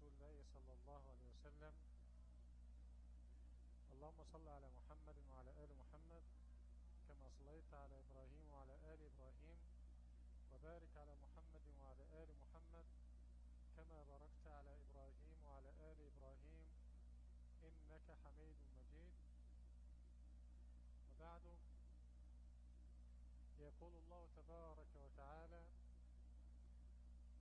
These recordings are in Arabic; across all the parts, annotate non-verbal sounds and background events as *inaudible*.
رسول الله صلى الله عليه وسلم. اللهم صل على محمد وعلى آل محمد كما صليت على إبراهيم وعلى آل إبراهيم وبارك على محمد وعلى آل محمد كما باركت على إبراهيم وعلى آل إبراهيم. إنك حميد مجيد. وبعد يقول الله تبارك وتعالى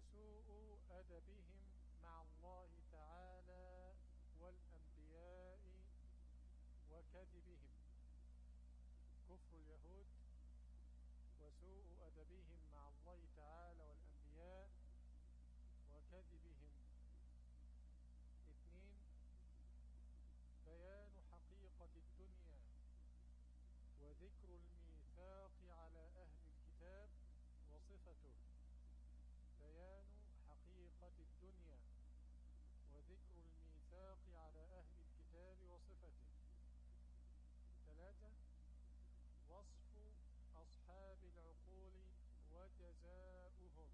وسوء أدبهم مع الله تعالى والأنبياء وكذبهم. كفر اليهود وسوء أدبهم مع الله تعالى والأنبياء وكذبهم. اثنين بيان حقيقة الدنيا وذكر الميثاق على أهل الكتاب وصفته بيان حقيقة الدنيا وذكر الميثاق على أهل الكتاب وصفته. ثلاثة وصف أصحاب العقول وجزاؤهم.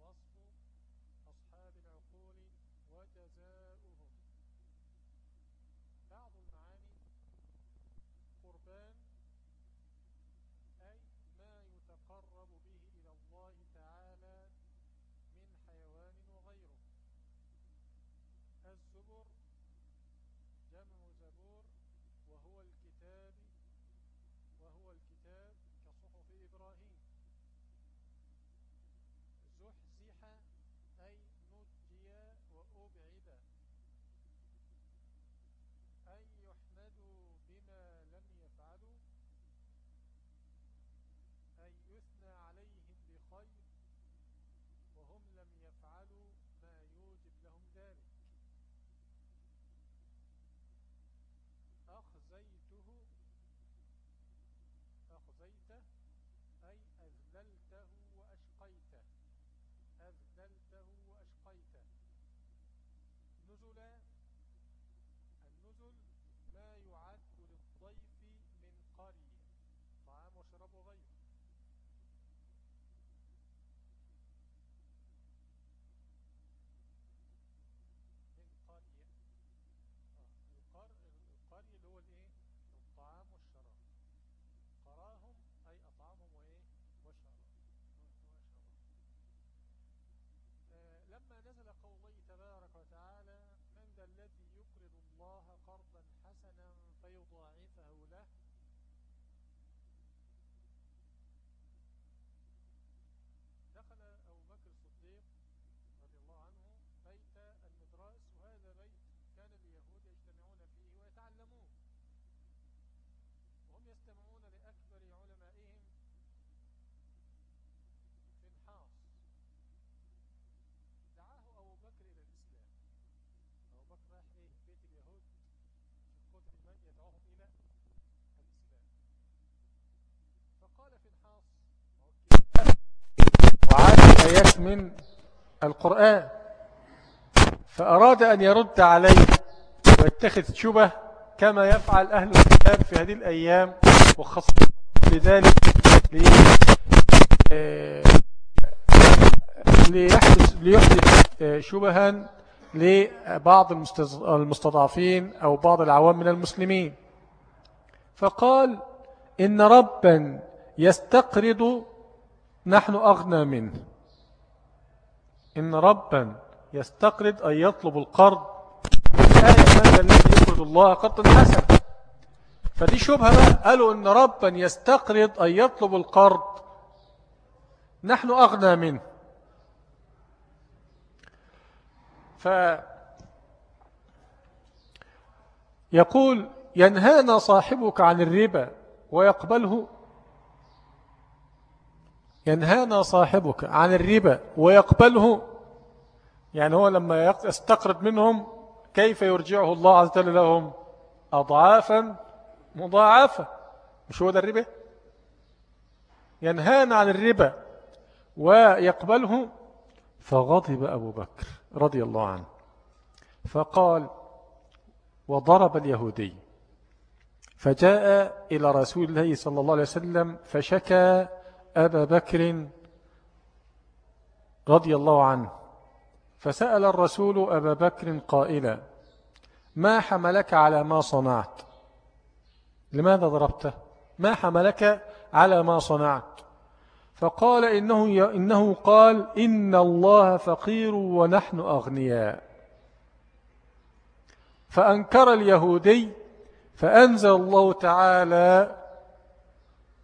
وصف أصحاب العقول وجزاؤهم بعض المعاني قربان أي ما يتقرب به إلى الله تعالى من حيوان وغيره الزبر جمع زبور وهو الكتاب وهو الكتاب كصحف إبراهيم زحزح أي نجي وأبعد أن يحمدوا بما لم يفعلوا أن يثنى عليهم بخير وهم لم يفعلوا ما يوجب لهم ذلك أخزيته أخزيته أي أذللته وأشقيته أذللته وأشقيته نزلا النزل ما يعد للضيف من قرية طعام وشراب وغيره من قرية آه. القرية اللي هو الايه الطعام والشراب قراهم اي اطعامهم وايه وشراب آه لما نزل قول الله تبارك وتعالى من ذا الذي يقرض الله قرضا حسنا فيضاعفه له دخل أبو بكر الصديق رضي الله عنه بيت المدراس وهذا بيت كان اليهود يجتمعون فيه ويتعلمون وهم يستمعون لأكبر علمائهم في الحاص دعاه أبو بكر إلى الإسلام أبو بكر راح إيه بيت اليهود في قدر من يدعوهم إلى الإسلام فقال في الحاص وعاد آيات من القرآن فأراد أن يرد عليه ويتخذ شبه كما يفعل أهل الكتاب في هذه الأيام وخاصة لذلك ليحدث, ليحدث شبها لبعض المستضعفين أو بعض العوام من المسلمين. فقال إن ربا يستقرض نحن أغنى منه. إن ربا يستقرض أن يطلب القرض هذا الذي يقرض الله قرضا حسنا. فدي شبهة بقى. قالوا إن ربا يستقرض أن يطلب القرض. نحن أغنى منه. ف يقول ينهانا صاحبك عن الربا ويقبله ينهانا صاحبك عن الربا ويقبله. يعني هو لما يستقرض منهم كيف يرجعه الله عز وجل لهم؟ أضعافا مضاعفة. مش هو ده الربا؟ ينهانا عن الربا ويقبله. فغضب أبو بكر رضي الله عنه. فقال وضرب اليهودي. فجاء إلى رسول الله صلى الله عليه وسلم فشكى أبا بكر رضي الله عنه فسأل الرسول أبا بكر قائلا ما حملك على ما صنعت؟ لماذا ضربته؟ ما حملك على ما صنعت؟ فقال إنه, إنه قال إن الله فقير ونحن أغنياء. فأنكر اليهودي فأنزل الله تعالى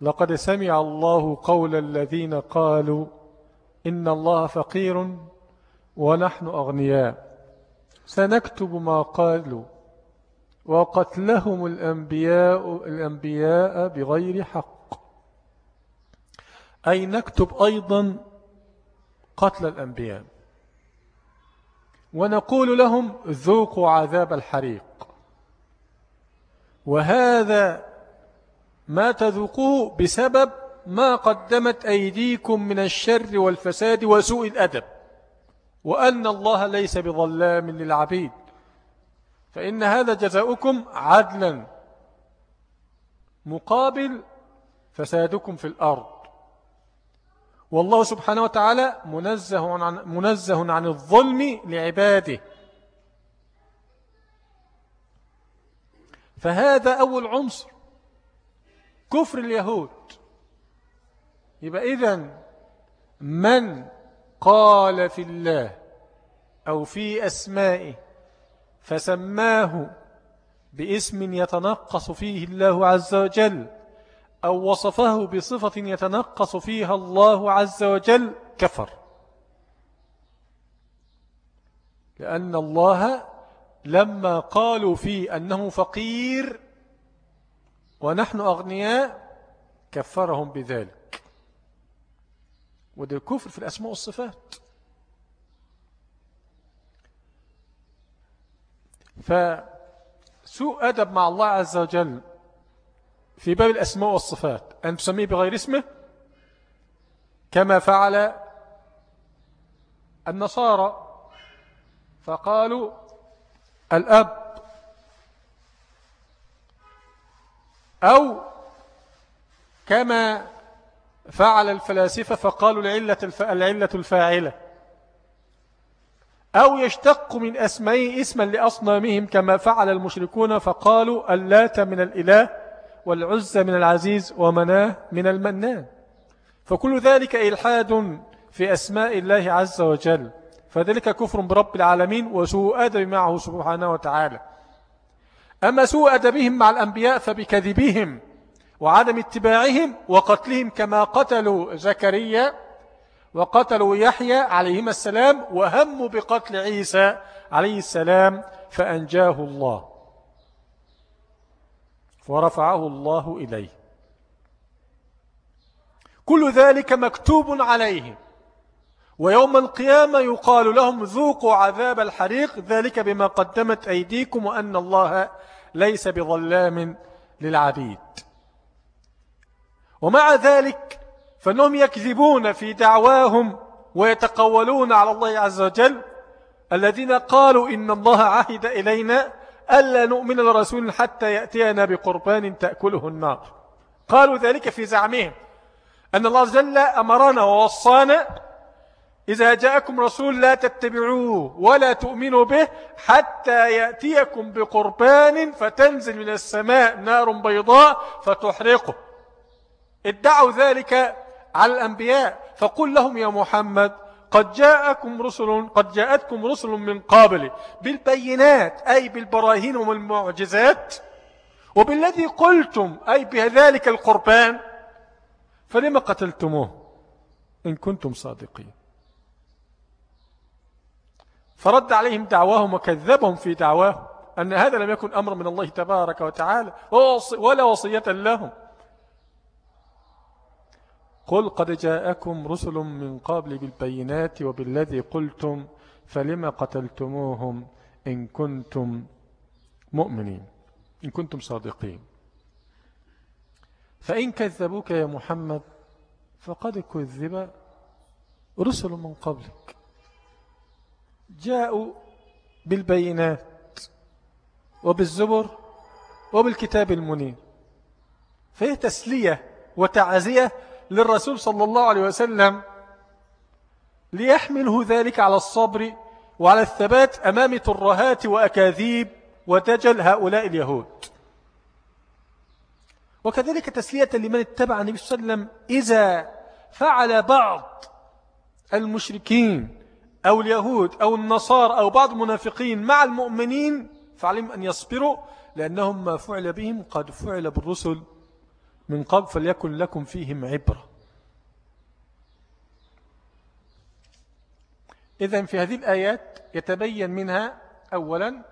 لقد سمع الله قول الذين قالوا إن الله فقير ونحن أغنياء. سنكتب ما قالوا وقتلهم الأنبياء, الأنبياء بغير حق. أي نكتب أيضا قتل الأنبياء. ونقول لهم ذوقوا عذاب الحريق. وهذا ما تذوقوه بسبب ما قدمت أيديكم من الشر والفساد وسوء الأدب. وأن الله ليس بظلام للعبيد. فإن هذا جزاؤكم عدلا. مقابل فسادكم في الأرض. والله سبحانه وتعالى منزه عن, منزه عن الظلم لعباده. فهذا أول عنصر. كفر اليهود. يبقى إذن من قال في الله أو في أسمائه فسماه باسم يتنقص فيه الله عز وجل أو وصفه بصفة يتنقص فيها الله عز وجل كفر. لأن الله لما قالوا فيه أنه فقير ونحن أغنياء كفرهم بذلك. وده الكفر في الأسماء والصفات. فسوء أدب مع الله عز وجل في باب الأسماء والصفات. أن تسميه بغير اسمه؟ كما فعل النصارى. فقالوا الأب أو كما فعل الفلاسفة فقالوا العلة, العلة الفاعلة. أو يشتق من أسمائه اسما لأصنامهم كما فعل المشركون فقالوا اللات من الإله والعز من العزيز ومناه من المنان. فكل ذلك إلحاد في أسماء الله عز وجل. فذلك كفر برب العالمين وسوء أدب معه سبحانه وتعالى. أما سوء أدبهم مع الأنبياء فبكذبهم وعدم اتباعهم وقتلهم كما قتلوا زكريا وقتلوا يحيى عليهما السلام وهموا بقتل عيسى عليه السلام فأنجاه الله ورفعه الله إليه. كل ذلك مكتوب عليهم. ويوم القيامة يقال لهم ذوقوا عذاب الحريق ذلك بما قدمت أيديكم وأن الله ليس بظلام للعبيد. ومع ذلك فإنهم يكذبون في دعواهم ويتقولون على الله عز وجل الذين قالوا إن الله عهد إلينا ألا نؤمن لرسول حتى يأتينا بقربان تأكله النار. قالوا ذلك في زعمهم أن الله وجل أمرنا ووصانا إذا جاءكم رسول لا تتبعوه ولا تؤمنوا به حتى يأتيكم بقربان فتنزل من السماء نار بيضاء فتحرقه. ادعوا ذلك على الأنبياء فقل لهم يا محمد قد جاءكم رسل قد جاءتكم رسل من قبل بالبينات أي بالبراهين والمعجزات وبالذي قلتم أي بذلك القربان فلما قتلتموه؟ إن كنتم صادقين. فرد عليهم دعواهم وكذبهم في دعواهم أن هذا لم يكن أمر من الله تبارك وتعالى. ولا وصية لهم. قل قد جاءكم رسل من قبل بالبينات وبالذي قلتم فلما قتلتموهم إن كنتم مؤمنين إن كنتم صادقين. فإن كذبوك يا محمد فقد كذب رسل من قبلك. جاءوا بالبينات وبالزبر وبالكتاب المنير. فهي تسلية وتعزية للرسول صلى الله عليه وسلم ليحمله ذلك على الصبر وعلى الثبات أمام ترهات وأكاذيب ودجل هؤلاء اليهود. وكذلك تسلية لمن اتبع النبي صلى الله عليه وسلم إذا فعل بعض المشركين أو اليهود أو النصار أو بعض المنافقين مع المؤمنين فعلم أن يصبروا لأنهم ما فعل بهم قد فعل بالرسل من قبل فليكن لكم فيهم عبرة. إذن في هذه الآيات يتبين منها أولا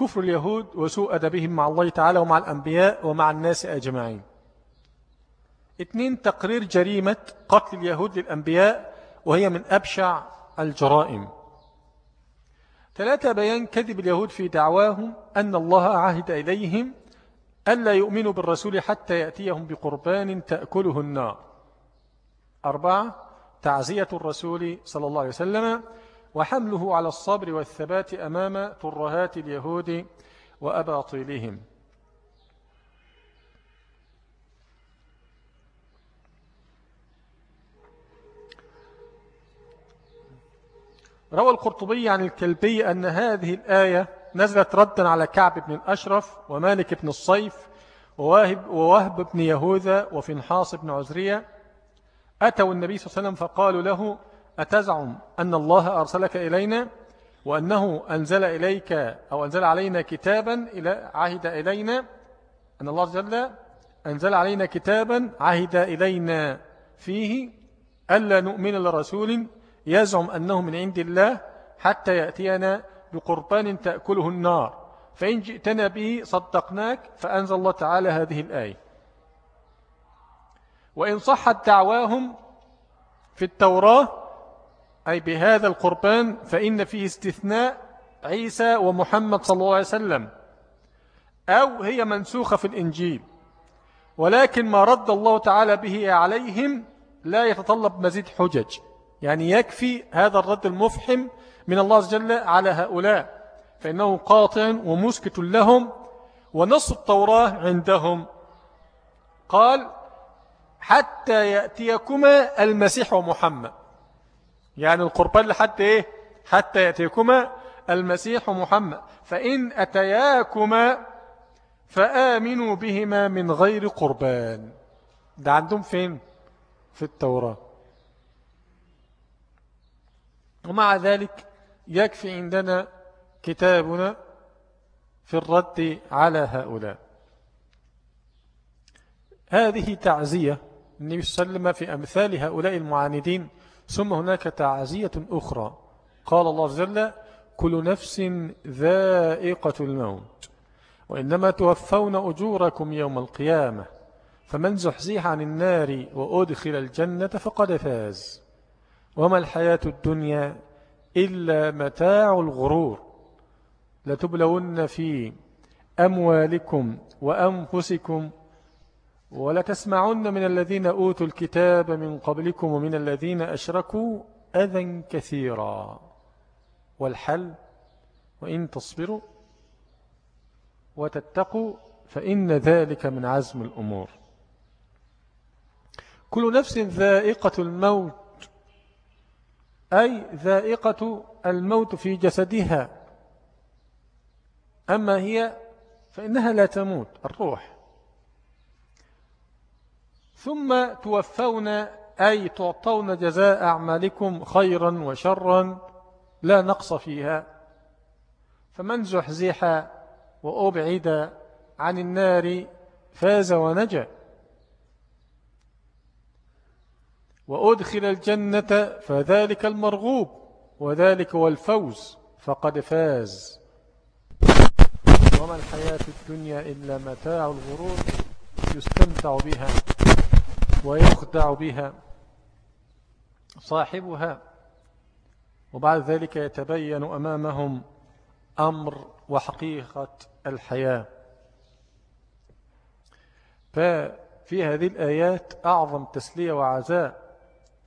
كفر اليهود وسوء أدبهم مع الله تعالى ومع الأنبياء ومع الناس أجمعين. اثنين تقرير جريمة قتل اليهود للأنبياء وهي من أبشع الجرائم. ثلاثة بيان كذب اليهود في دعواهم أن الله عهد إليهم ألا يؤمنوا بالرسول حتى يأتيهم بقربان تأكله النار. أربعة تعزية الرسول صلى الله عليه وسلم وحمله على الصبر والثبات أمام ترهات اليهود وأباطيلهم. روى القرطبي عن الكلبي أن هذه الآية نزلت ردا على كعب بن الأشرف ومالك بن الصيف ووهب, ووهب بن يهوذا وفنحاص بن عزرية. أتوا النبي صلى الله عليه وسلم فقالوا له أتزعم أن الله أرسلك إلينا وأنه أنزل إليك أو أنزل علينا كتابا إلى عهد إلينا. أن الله جل أنزل علينا كتابا عهد إلينا فيه ألا نؤمن لرسول يزعم أنه من عند الله حتى يأتينا بقربان تأكله النار. فإن جئتنا به صدقناك فأنزل الله تعالى هذه الآية. وإن صحت دعواهم في التوراة أي بهذا القربان فإن فيه استثناء عيسى ومحمد صلى الله عليه وسلم. أو هي منسوخة في الإنجيل. ولكن ما رد الله تعالى به عليهم لا يتطلب مزيد حجج. يعني يكفي هذا الرد المفحم من الله عز وجل على هؤلاء. فإنه قاطع ومسكت لهم ونص التوراة عندهم. قال حتى يأتيكما المسيح ومحمد. يعني القربان لحتى إيه؟ حتى يأتيكما المسيح ومحمد. فإن أتياكما فآمنوا بهما من غير قربان. ده عندهم فين؟ في التوراة. ومع ذلك يكفي عندنا كتابنا في الرد على هؤلاء. هذه تعزية. النبي صلى الله عليه وسلم في أمثال هؤلاء المعاندين ثم هناك تعزية أخرى. قال الله وجل كل نفس ذائقة الموت وإنما توفون أجوركم يوم القيامة فمن زحزيح عن النار وأدخل الجنة فقد فاز. وما الحياة الدنيا إلا متاع الغرور. لتبلون في أموالكم وأنفسكم ولتسمعن من الذين أوتوا الكتاب من قبلكم ومن الذين أشركوا أذى كثيرا. والحل وإن تصبروا وتتقوا فإن ذلك من عزم الأمور. كل نفس ذائقة الموت أي ذائقة الموت في جسدها. أما هي فإنها لا تموت الروح. ثم توفون أي تعطون جزاء أعمالكم خيرا وشرا لا نقص فيها. فمن زحزح وأبعد عن النار فاز ونجا. وأدخل الجنة فذلك المرغوب وذلك هو الفوز فقد فاز. وما الحياة الدنيا إلا متاع الغرور يستمتع بها ويخدع بها صاحبها. وبعد ذلك يتبين أمامهم أمر وحقيقة الحياة. ففي هذه الآيات أعظم تسلية وعزاء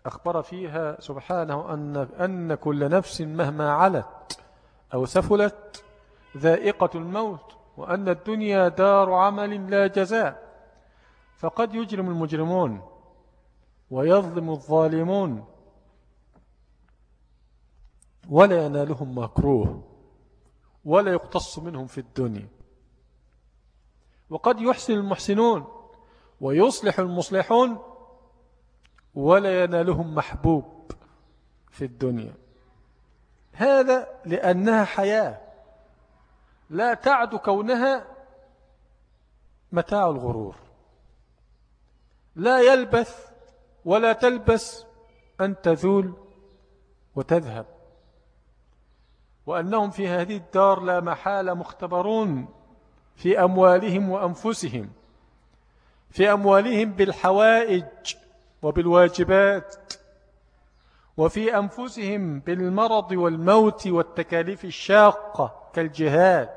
أخبر فيها سبحانه أن, أن كل نفس مهما علت أو سفلت ذائقة الموت وأن الدنيا دار عمل لا جزاء. فقد يجرم المجرمون ويظلم الظالمون ولا ينالهم مكروه ولا يقتص منهم في الدنيا. وقد يحسن المحسنون ويصلح المصلحون ولا ينالهم محبوب في الدنيا. هذا لأنها حياة. لا تعد كونها متاع الغرور. لا يلبث ولا تلبس أن تذول وتذهب. وأنهم في هذه الدار لا محال مختبرون في أموالهم وأنفسهم. في أموالهم بالحوائج وبالواجبات وفي أنفسهم بالمرض والموت والتكاليف الشاقة كالجهاد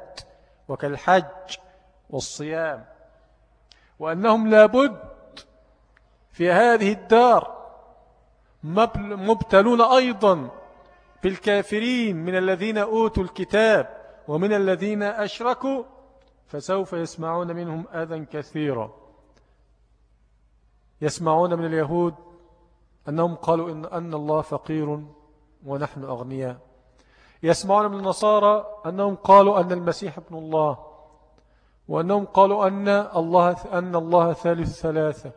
وكالحج والصيام وأنهم لابد في هذه الدار مبتلون أيضا بالكافرين من الذين أوتوا الكتاب ومن الذين أشركوا فسوف يسمعون منهم أذى كثيرا. يسمعون من اليهود أنهم قالوا إن, أن الله فقير ونحن أغنياء. يسمعون من النصارى أنهم قالوا أن المسيح ابن الله وأنهم قالوا أن الله, أن الله ثالث ثلاثة.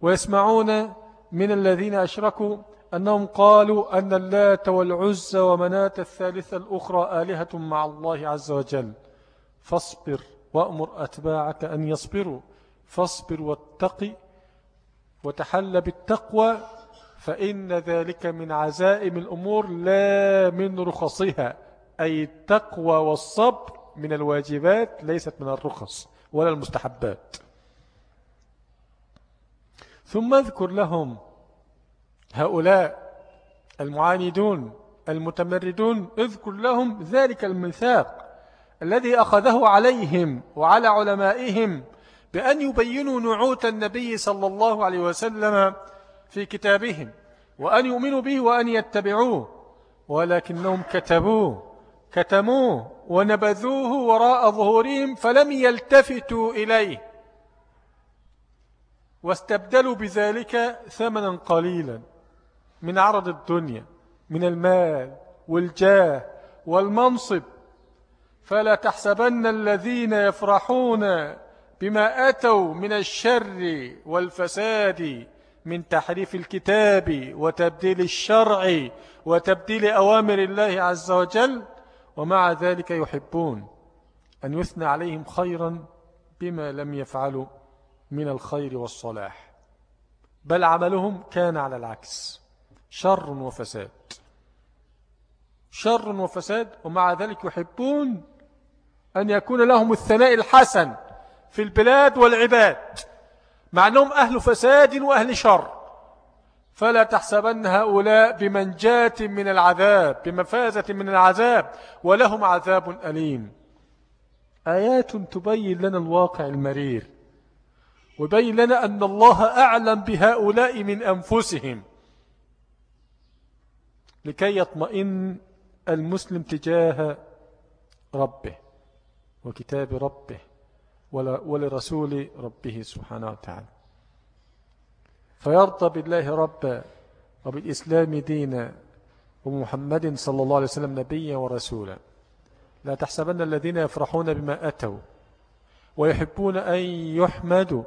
ويسمعون من الذين أشركوا أنهم قالوا أن اللات والعز ومنات الثالثة الأخرى آلهة مع الله عز وجل. فاصبر وأمر أتباعك أن يصبروا. فاصبر واتقي وتحل بالتقوى فإن ذلك من عزائم الأمور لا من رخصها. أي التقوى والصبر من الواجبات ليست من الرخص ولا المستحبات. ثم اذكر لهم هؤلاء المعاندون المتمردون اذكر لهم ذلك الميثاق الذي أخذه عليهم وعلى علمائهم بأن يبينوا نعوت النبي صلى الله عليه وسلم في كتابهم وأن يؤمنوا به وأن يتبعوه ولكنهم كتبوه كتموه ونبذوه وراء ظهورهم فلم يلتفتوا إليه. واستبدلوا بذلك ثمنا قليلا من عرض الدنيا من المال والجاه والمنصب. فلا تحسبن الذين يفرحون بما أتوا من الشر والفساد من تحريف الكتاب وتبديل الشرع وتبديل أوامر الله عز وجل ومع ذلك يحبون أن يثنى عليهم خيرا بما لم يفعلوا من الخير والصلاح. بل عملهم كان على العكس. شر وفساد. شر وفساد ومع ذلك يحبون أن يكون لهم الثناء الحسن. في البلاد والعباد مع أنهم أهل فساد وأهل شر. فلا تحسبن هؤلاء بمنجاة من العذاب بمفازة من العذاب ولهم عذاب أليم. آيات تبين لنا الواقع المرير وبين لنا أن الله أعلم بهؤلاء من أنفسهم. لكي يطمئن المسلم تجاه ربه وكتاب ربه. ولرسول ربه سبحانه وتعالى. فيرضى بالله ربا وبالإسلام دينا ومحمد صلى الله عليه وسلم نبيا ورسولا. لا تحسبن الذين يفرحون بما أتوا ويحبون أن يحمدوا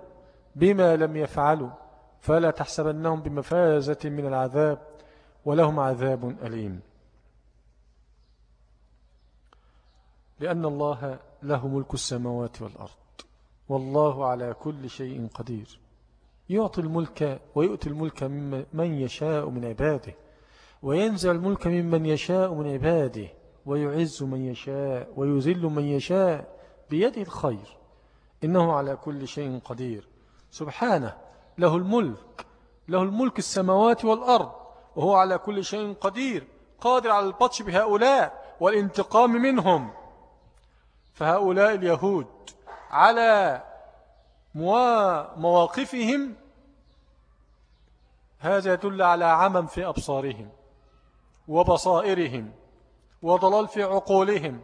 بما لم يفعلوا فلا تحسبنهم بمفازة من العذاب ولهم عذاب أليم. لأن الله له ملك السماوات والأرض. والله على كل شيء قدير. يعطي الملك ويؤتي الملك من يشاء من عباده وينزع الملك ممن يشاء من عباده ويعز من يشاء ويذل من يشاء بيده الخير. إنه على كل شيء قدير. سبحانه له الملك له الملك السماوات والأرض وهو على كل شيء قدير قادر على البطش بهؤلاء والانتقام منهم. فهؤلاء اليهود على مواقفهم هذا يدل على عمم في أبصارهم وبصائرهم وضلال في عقولهم.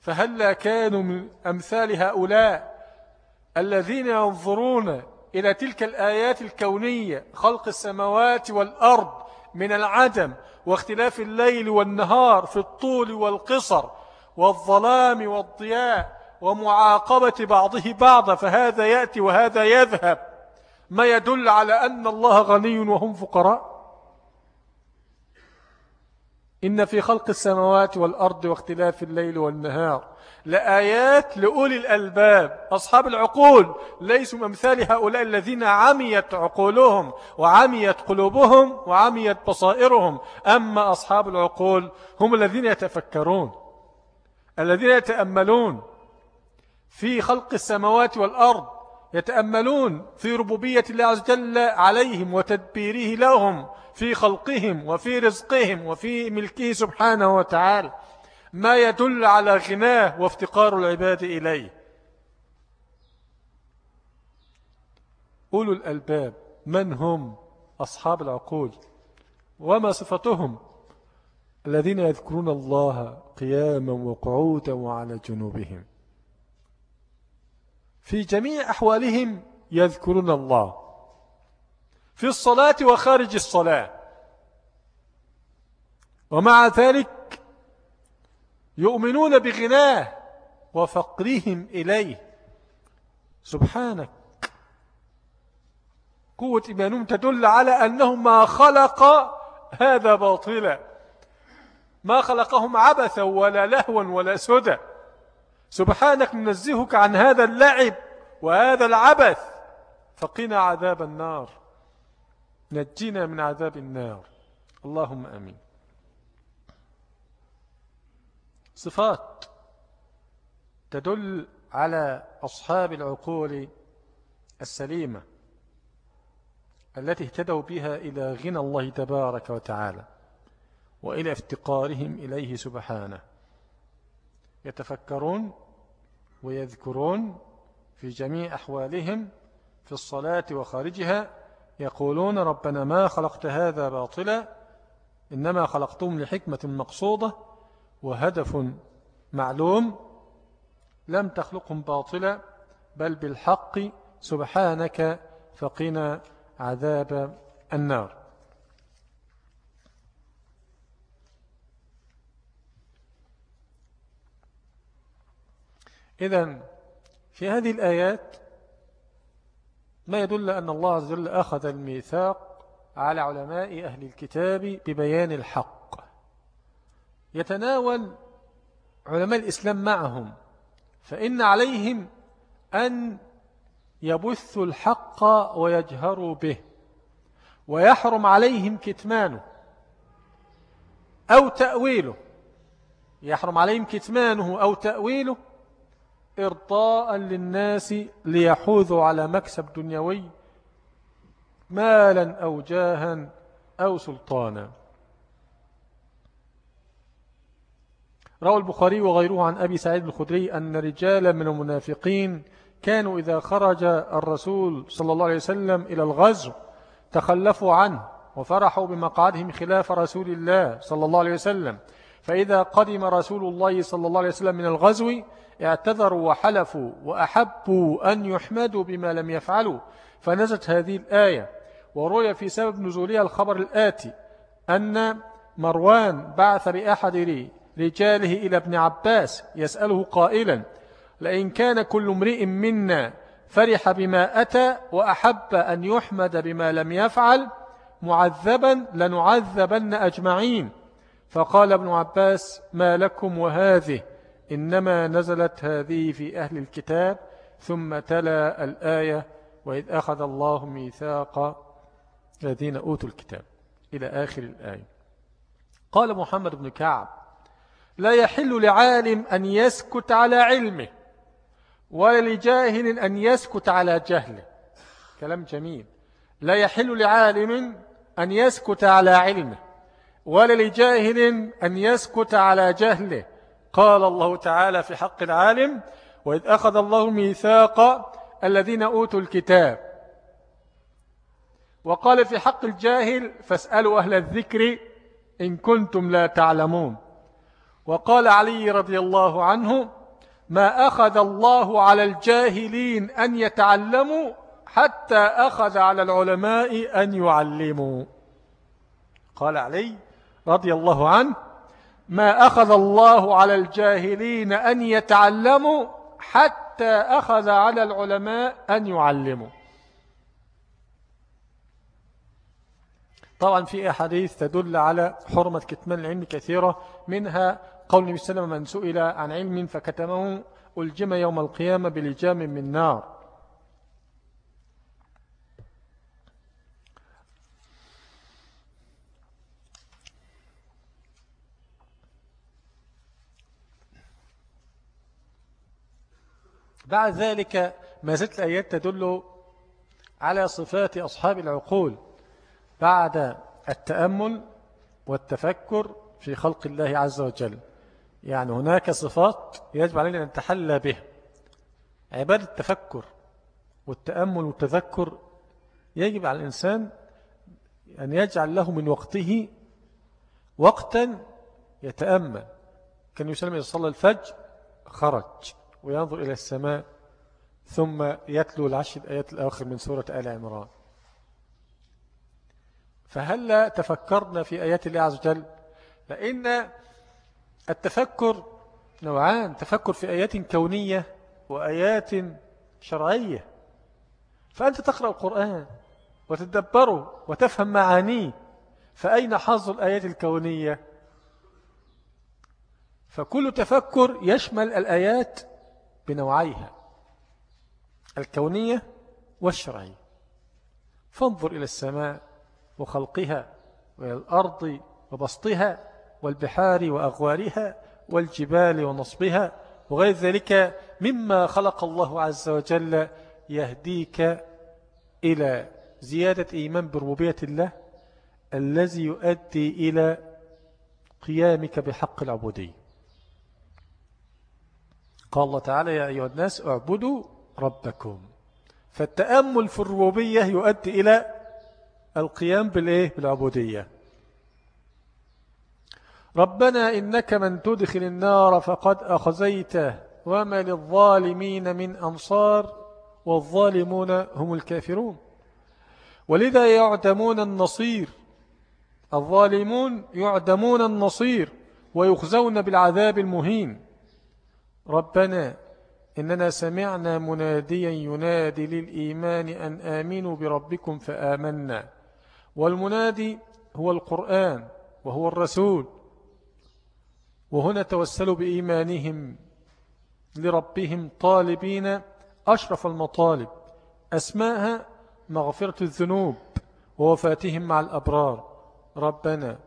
فهل لا كانوا من أمثال هؤلاء الذين ينظرون إلى تلك الآيات الكونية خلق السماوات والأرض من العدم واختلاف الليل والنهار في الطول والقصر والظلام والضياء ومعاقبة بعضه بعضا فهذا يأتي وهذا يذهب. ما يدل على أن الله غني وهم فقراء. إن في خلق السماوات والأرض واختلاف الليل والنهار لآيات لأولي الألباب أصحاب العقول. ليسوا أمثال هؤلاء الذين عميت عقولهم وعميت قلوبهم وعميت بصائرهم. أما أصحاب العقول هم الذين يتفكرون. الذين يتأملون في خلق السماوات والأرض يتأملون في ربوبية الله عز وجل عليهم وتدبيره لهم في خلقهم وفي رزقهم وفي ملكه سبحانه وتعالى. ما يدل على غناه وافتقار العباد إليه. أولو الألباب من هم أصحاب العقول؟ وما صفتهم؟ الذين يذكرون الله قياما وقعودا وعلى جنوبهم. في جميع أحوالهم يذكرون الله. في الصلاة وخارج الصلاة. ومع ذلك يؤمنون بغناه وفقرهم إليه. سبحانك. قوة إيمانهم تدل على أنهم ما خلق هذا باطلا. ما خلقهم عبثا ولا لهوا ولا سدى. سبحانك ننزهك عن هذا اللعب وهذا العبث. فقنا عذاب النار. نجينا من عذاب النار. اللهم أمين. صفات تدل على أصحاب العقول السليمة التي اهتدوا بها إلى غنى الله تبارك وتعالى. وإلى افتقارهم إليه سبحانه. يتفكرون ويذكرون في جميع أحوالهم في الصلاة وخارجها يقولون ربنا ما خلقت هذا باطلا إنما خلقتم لحكمة مقصودة وهدف معلوم لم تخلقهم باطلا بل بالحق سبحانك فقنا عذاب النار. إذن في هذه الآيات ما يدل أن الله عز وجل أخذ الميثاق على علماء أهل الكتاب ببيان الحق. يتناول علماء الإسلام معهم فإن عليهم أن يبثوا الحق ويجهروا به ويحرم عليهم كتمانه أو تأويله يحرم عليهم كتمانه أو تأويله إرضاء للناس ليحوذوا على مكسب دنيوي مالا أو جاها أو سلطانا. روى البخاري وغيره عن أبي سعيد الخدري أن رجالا من المنافقين كانوا إذا خرج الرسول صلى الله عليه وسلم إلى الغزو تخلفوا عنه وفرحوا بمقعدهم خلاف رسول الله صلى الله عليه وسلم. فإذا قدم رسول الله صلى الله عليه وسلم من الغزو اعتذروا وحلفوا وأحبوا أن يحمدوا بما لم يفعلوا. فنزلت هذه الآية وروي في سبب نزولها الخبر الآتي أن مروان بعث بأحد رجاله إلى ابن عباس يسأله قائلا لئن كان كل امرئ منا فرح بما أتى وأحب أن يحمد بما لم يفعل معذبا لنعذبن أجمعين. فقال ابن عباس ما لكم وهذه؟ إنما نزلت هذه في أهل الكتاب ثم تلا الآية وإذ أخذ الله ميثاق الذين أوتوا الكتاب إلى آخر الآية. قال محمد بن كعب لا يحل لعالم أن يسكت على علمه ولا لجاهل أن يسكت على جهله. كلام جميل. لا يحل لعالم أن يسكت على علمه ولا لجاهل أن يسكت على جهله قال الله تعالى في حق العالم وإذ أخذ الله ميثاق الذين أوتوا الكتاب وقال في حق الجاهل فاسألوا أهل الذكر إن كنتم لا تعلمون وقال علي رضي الله عنه ما أخذ الله على الجاهلين أن يتعلموا حتى أخذ على العلماء أن يعلموا قال علي رضي الله عنه ما أخذ الله على الجاهلين أن يتعلموا حتى أخذ على العلماء أن يعلموا. طبعا في أحاديث تدل على حرمة كتمان العلم كثيرة منها قول النبي صلى الله عليه وسلم من سئل عن علم فكتمه ألجم يوم القيامة بلجام من نار. بعد ذلك ما زلت الآيات تدل على صفات أصحاب العقول بعد التأمل والتفكر في خلق الله عز وجل. يعني هناك صفات يجب علينا أن نتحلى بها. عبادة التفكر والتأمل والتذكر يجب على الإنسان أن يجعل له من وقته وقتا يتأمل. كان يسلم إذا صلى الفجر خرج. وينظر إلى السماء ثم يتلو العشر الآيات الآخر من سورة آل عمران. فهل تفكرنا في آيات الله عز وجل؟ لأن التفكر نوعان تفكر في آيات كونية وآيات شرعية. فأنت تقرأ القرآن وتدبره وتفهم معانيه فأين حظ الآيات الكونية؟ فكل تفكر يشمل الآيات بنوعيها الكونية والشرعية. فانظر إلى السماء وخلقها وإلى الأرض وبسطها والبحار وأغوارها والجبال ونصبها وغير ذلك مما خلق الله عز وجل يهديك إلى زيادة إيمان بربوبية الله الذي يؤدي إلى قيامك بحق العبودية. قال الله تعالى يا أيها الناس اعبدوا ربكم. فالتأمل في الربوبية يؤدي إلى القيام بالإيه؟ بالعبودية. ربنا إنك من تدخل النار فقد أخزيته وما للظالمين من أنصار والظالمون هم الكافرون. ولذا يعدمون النصير. الظالمون يعدمون النصير ويخزون بالعذاب المهين. ربنا إننا سمعنا مناديا ينادي للإيمان أن آمنوا بربكم فآمنا. والمنادي هو القرآن وهو الرسول. وهنا توسلوا بإيمانهم لربهم طالبين أشرف المطالب أسماءها مغفرة الذنوب ووفاتهم مع الأبرار. ربنا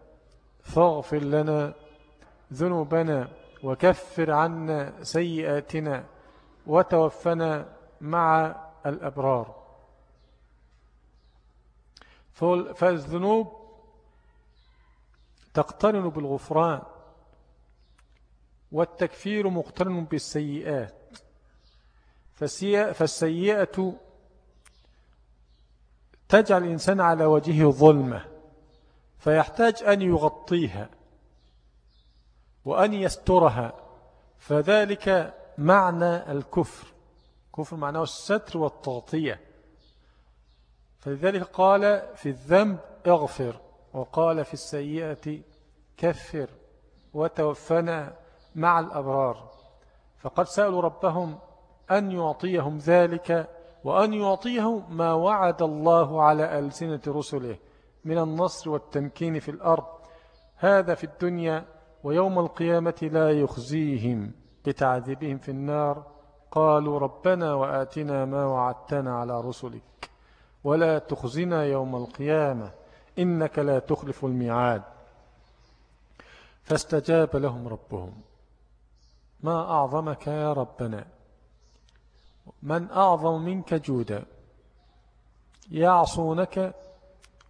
فاغفر لنا ذنوبنا وكفر عنا سيئاتنا وتوفنا مع الأبرار. فالذنوب تقترن بالغفران والتكفير مقترن بالسيئات. فالسيئة تجعل الإنسان على وجهه ظلمة فيحتاج أن يغطيها. وأن يسترها. فذلك معنى الكفر. كفر معناه الستر والتغطية. فلذلك قال في الذنب اغفر وقال في السيئة كفر وتوفنا مع الأبرار. فقد سألوا ربهم أن يعطيهم ذلك وأن يعطيهم ما وعد الله على ألسنة رسله من النصر والتمكين في الأرض. هذا في الدنيا ويوم القيامة لا يخزيهم بتعذيبهم في النار. قالوا ربنا وآتنا ما وعدتنا على رسلك. ولا تخزنا يوم القيامة إنك لا تخلف الميعاد. فاستجاب لهم ربهم. ما أعظمك يا ربنا؟ من أعظم منك جودا. يعصونك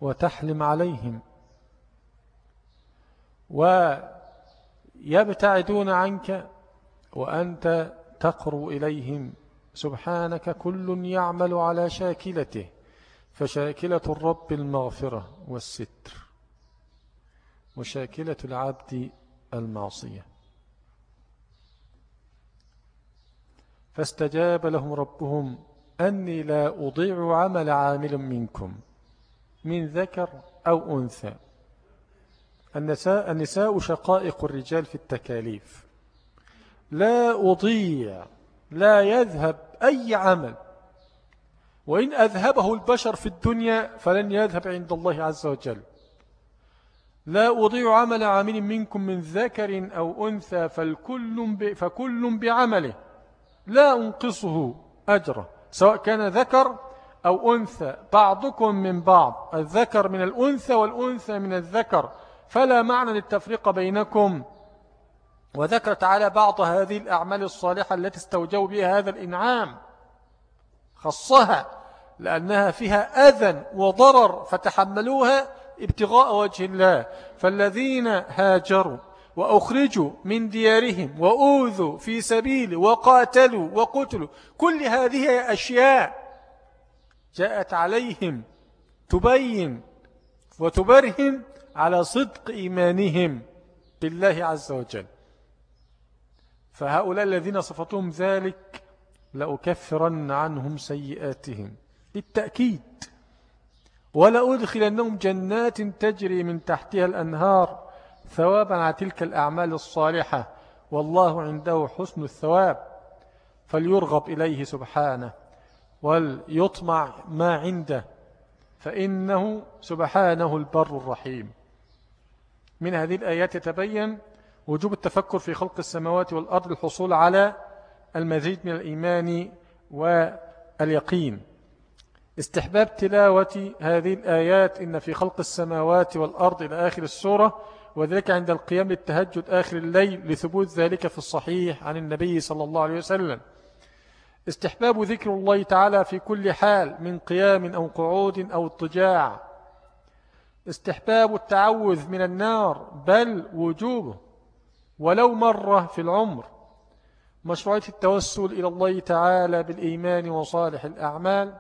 وتحلم عليهم. ويبتعدون عنك وأنت تقرو إليهم. سبحانك كل يعمل على شاكلته فشاكلة الرب المغفرة والستر وشاكلة العبد المعصية. فاستجاب لهم ربهم أني لا أضيع عمل عامل منكم من ذكر أو أنثى. النساء, النساء شقائق الرجال في التكاليف. لا أضيع لا يذهب أي عمل. وإن أذهبه البشر في الدنيا فلن يذهب عند الله عز وجل. لا أضيع عمل عامل منكم من ذكر أو أنثى فالكل فكل بعمله. لا أنقصه أجره. سواء كان ذكر أو أنثى بعضكم من بعض. الذكر من الأنثى والأنثى من الذكر. فلا معنى للتفريق بينكم. وذكر تعالى بعض هذه الأعمال الصالحة التي استوجوا بها هذا الإنعام خصها لأنها فيها أذى وضرر فتحملوها ابتغاء وجه الله. فالذين هاجروا وأخرجوا من ديارهم وأوذوا في سبيل وقاتلوا وقتلوا كل هذه أشياء جاءت عليهم تبين وتبرهن على صدق إيمانهم بالله عز وجل. فهؤلاء الذين صفتهم ذلك لأكفرن عنهم سيئاتهم. بالتأكيد. ولا أدخلنهم جنات تجري من تحتها الأنهار ثوابا على تلك الأعمال الصالحة. والله عنده حسن الثواب. فليرغب إليه سبحانه. وليطمع ما عنده. فإنه سبحانه البر الرحيم. من هذه الآيات يتبين وجوب التفكر في خلق السماوات والأرض للحصول على المزيد من الإيمان واليقين. استحباب تلاوة هذه الآيات إن في خلق السماوات والأرض إلى آخر السورة وذلك عند القيام للتهجد آخر الليل لثبوت ذلك في الصحيح عن النبي صلى الله عليه وسلم. استحباب ذكر الله تعالى في كل حال من قيام أو قعود أو اضطجاع. استحباب التعوذ من النار بل وجوبه. ولو مرة في العمر. مشروعية التوسل إلى الله تعالى بالإيمان وصالح الأعمال.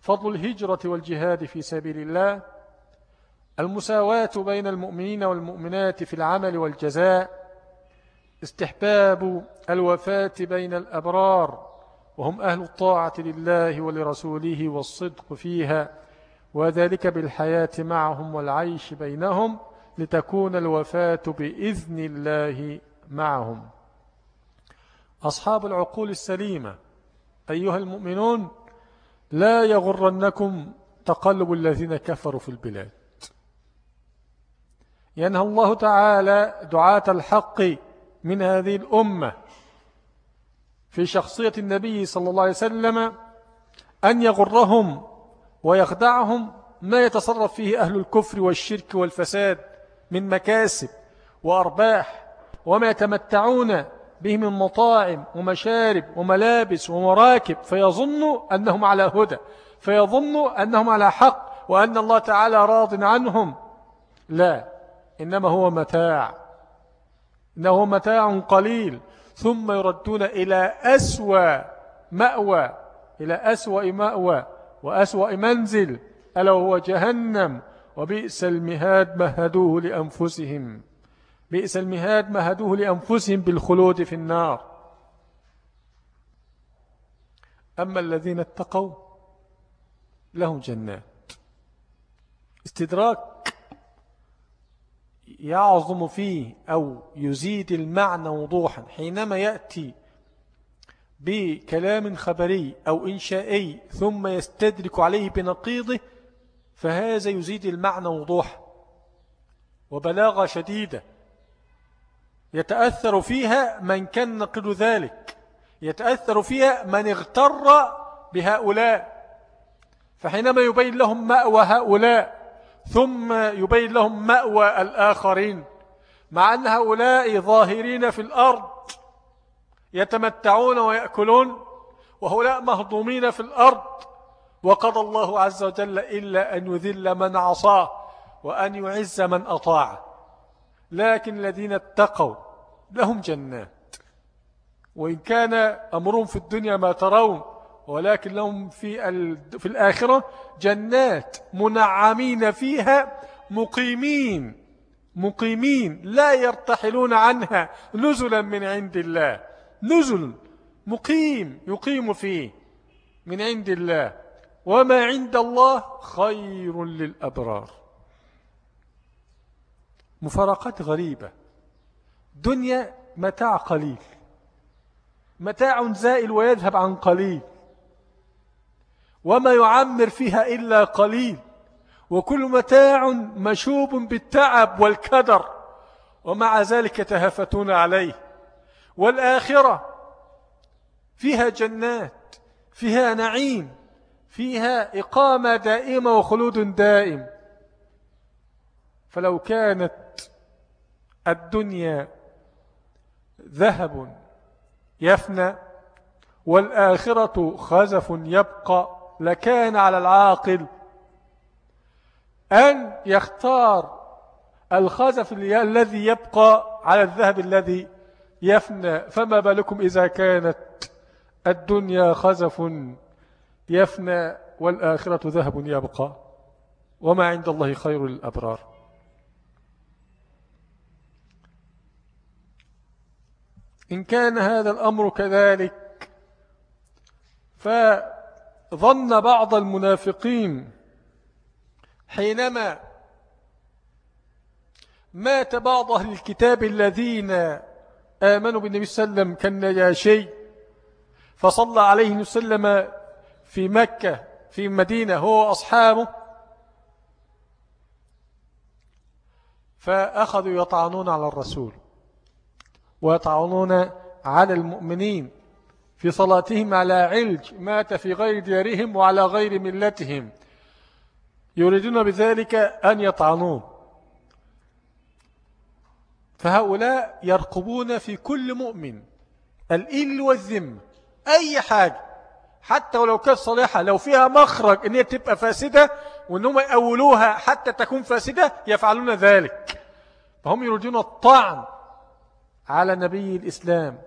فضل الهجرة والجهاد في سبيل الله. المساواة بين المؤمنين والمؤمنات في العمل والجزاء. استحباب الوفاة بين الأبرار. وهم أهل الطاعة لله ولرسوله والصدق فيها. وذلك بالحياة معهم والعيش بينهم لتكون الوفاة بإذن الله معهم. أصحاب العقول السليمة أيها المؤمنون لا يغرنكم تقلب الذين كفروا في البلاد. ينهى الله تعالى دعاة الحق من هذه الأمة في شخصية النبي صلى الله عليه وسلم أن يغرهم ويخدعهم ما يتصرف فيه أهل الكفر والشرك والفساد من مكاسب وأرباح وما يتمتعون به من مطاعم ومشارب وملابس ومراكب فيظنوا أنهم على هدى فيظنوا أنهم على حق وأن الله تعالى راض عنهم. لا إنما هو متاع. إنه متاع قليل. ثم يردون إلى أسوى مأوى إلى أسوأ مأوى. وأسوأ منزل ألا هو جهنم. وبئس المهاد مهدوه لأنفسهم. بئس المهاد مهدوه لأنفسهم بالخلود في النار. أما الذين اتقوا لهم جنات. استدراك يعظم فيه أو يزيد المعنى وضوحا. حينما يأتي بكلام خبري أو إنشائي ثم يستدرك عليه بنقيضه فهذا يزيد المعنى وضوحا وبلاغة شديدة يتأثر فيها من كان نقل ذلك يتأثر فيها من اغتر بهؤلاء. فحينما يبين لهم مأوى هؤلاء ثم يبين لهم مأوى الآخرين مع أن هؤلاء ظاهرين في الأرض يتمتعون ويأكلون وهؤلاء مهضومين في الأرض. وقضى الله عز وجل إلا أن يذل من عصاه وأن يعز من أطاع لكن الذين اتقوا لهم جنات. وإن كان أمرهم في الدنيا ما ترون ولكن لهم في, في الآخرة جنات منعمين فيها مقيمين مقيمين لا يرتحلون عنها نزلا من عند الله. نزل مقيم يقيم فيه من عند الله. وما عند الله خير للأبرار. مفارقات غريبة. دنيا متاع قليل. متاع زائل ويذهب عن قليل. وما يعمر فيها إلا قليل. وكل متاع مشوب بالتعب والكدر. ومع ذلك يتهافتون عليه. والآخرة فيها جنات فيها نعيم فيها إقامة دائمة وخلود دائم. فلو كانت الدنيا ذهب يفنى والآخرة خزف يبقى لكان على العاقل أن يختار الخزف الذي يبقى على الذهب الذي يفنى فما بالكم إذا كانت الدنيا خزف؟ يفنى والآخرة ذهب يبقى. وما عند الله خير للأبرار إن كان هذا الأمر كذلك فظن بعض المنافقين حينما مات بعض أهل الكتاب الذين آمنوا بالنبي صلى الله عليه وسلم كالنجاشي فصلى عليه وسلم في مكة في مدينة هو وأصحابه. فأخذوا يطعنون على الرسول ويطعنون على المؤمنين في صلاتهم على علج مات في غير ديارهم وعلى غير ملتهم. يريدون بذلك أن يطعنوه. فهؤلاء يرقبون في كل مؤمن الإل والذم أي حاجة. حتى ولو كانت صالحة لو فيها مخرج أن هي تبقى فاسدة وأنهم يأولوها حتى تكون فاسدة يفعلون ذلك. فهم يريدون الطعن على نبي الإسلام